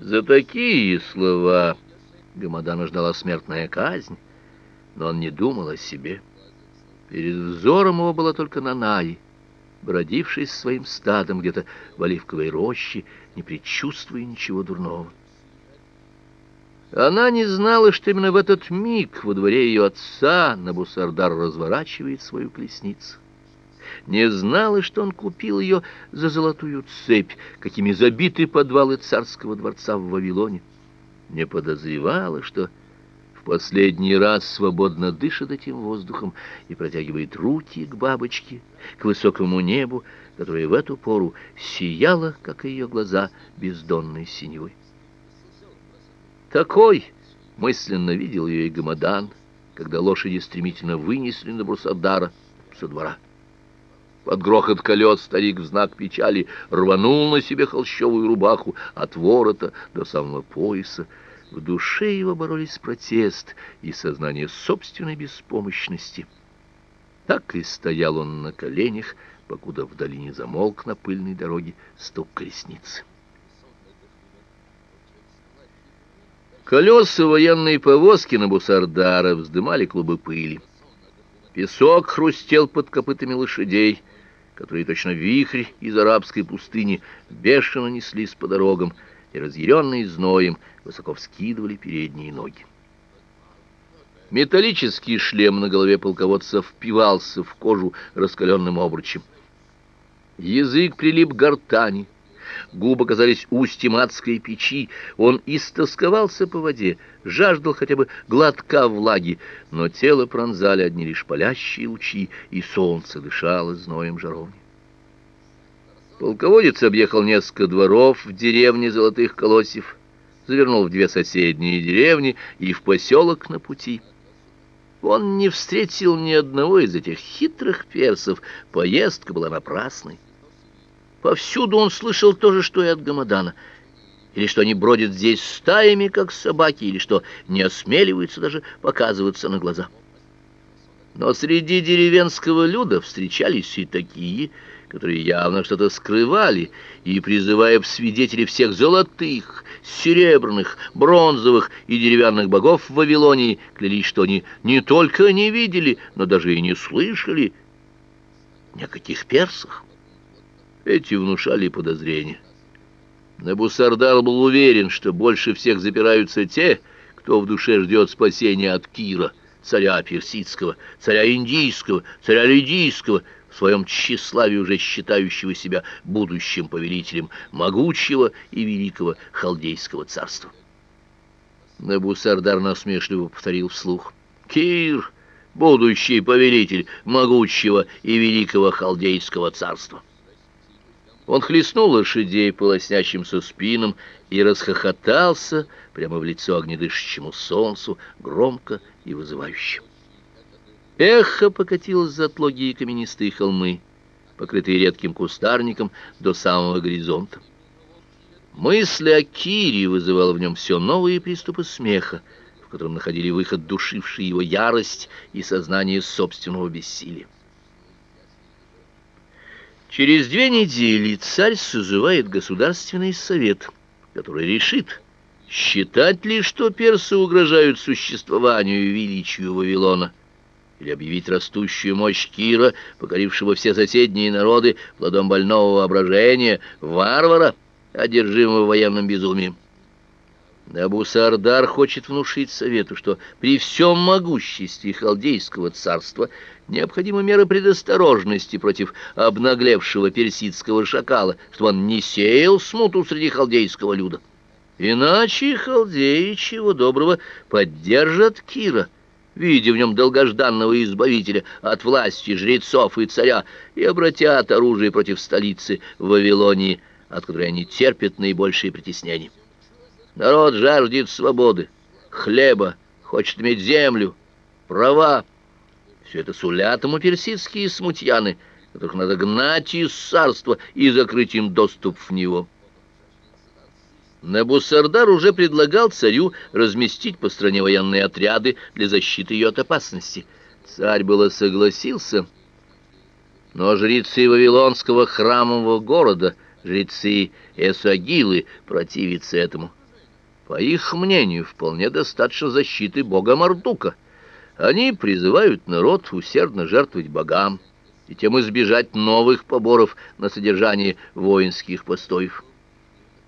За такие слова Гамадана ждала смертная казнь, но он не думал о себе. Перед взором его была только Нанай, бродивший с своим стадом где-то в оливковой роще, не предчувствуя ничего дурного. Она не знала, что именно в этот миг во дворе ее отца Набусардар разворачивает свою колесницу. Не знала, что он купил ее за золотую цепь, какими забиты подвалы царского дворца в Вавилоне. Не подозревала, что в последний раз свободно дышит этим воздухом и протягивает руки к бабочке, к высокому небу, которое в эту пору сияло, как и ее глаза, бездонной синевой. Такой мысленно видел ее и Гамадан, когда лошади стремительно вынесли на Брусадара со двора. Под грохот колес старик в знак печали рванул на себе холщовую рубаху от ворота до самого пояса. В душе его боролись протест и сознание собственной беспомощности. Так и стоял он на коленях, покуда в долине замолк на пыльной дороге стук колесницы. Колеса военной повозки на Бусардара вздымали клубы пыли. Песок хрустел под копытами лошадей, которые точно вихрь из арабской пустыни бешено неслись по дорогам и, разъяренные зноем, высоко вскидывали передние ноги. Металлический шлем на голове полководца впивался в кожу раскаленным обручем. Язык прилип к гортани, губы казались устьем адской печи, он истосковался по воде, жаждал хотя бы глотка влаги, но тело пронзали одни лишь палящие лучи, и солнце дышало зноем жаровни. Полководец объехал несколько дворов в деревне Золотых Колосьев, завернул в две соседние деревни и в поселок на пути. Он не встретил ни одного из этих хитрых персов, поездка была напрасной. Повсюду он слышал то же, что и от Гамадана. Или что они бродят здесь стаями, как собаки, или что не осмеливаются даже показываться на глаза. Но среди деревенского люда встречались и такие, которые явно что-то скрывали, и, призывая в свидетели всех золотых, серебряных, бронзовых и деревянных богов в Вавилонии, клялись, что они не только не видели, но даже и не слышали ни о каких персах. Эти внушали подозрения. Набусардар был уверен, что больше всех запираются те, кто в душе ждет спасения от Кира, царя персидского, царя индийского, царя лидийского, в своем тщеславии уже считающего себя будущим повелителем могучего и великого халдейского царства. Набусардар насмешливо повторил вслух. «Кир, будущий повелитель могучего и великого халдейского царства». Он хлестнул лошадей по лоснящимся спинам и расхохотался прямо в лицо огнедышащему солнцу, громко и вызывающе. Эхо покатилось за отлогие каменистые холмы, покрытые редким кустарником до самого горизонта. Мысль о Кире вызывала в нем все новые приступы смеха, в котором находили выход душивший его ярость и сознание собственного бессилия. Через две недели царь созывает Государственный совет, который решит, считать ли, что персы угрожают существованию и величию Вавилона, или объявить растущую мощь Кира, покорившего все соседние народы, плодом больного воображения, варвара, одержимого военным безумием. Набусардар хочет внушить совету, что при всем могуществе халдейского царства необходимы меры предосторожности против обнаглевшего персидского шакала, чтобы он не сеял смуту среди халдейского люда. Иначе халдеи, чего доброго, поддержат Кира, видя в нем долгожданного избавителя от власти жрецов и царя, и обратят оружие против столицы Вавилонии, от которой они терпят наибольшие притеснения. Народ жаждет свободы, хлеба, хочет иметь землю, права. Все это сулят ему персидские смутьяны, которых надо гнать из царства и закрыть им доступ в него. Набусардар уже предлагал царю разместить по стране военные отряды для защиты ее от опасности. Царь было согласился, но жрецы Вавилонского храмового города, жрецы Эсагилы, противятся этому. По их мнению, вполне достаточно защиты бога Мардука. Они призывают народ усердно жертвовать богам и тем избежать новых поборов на содержание воинских постоев.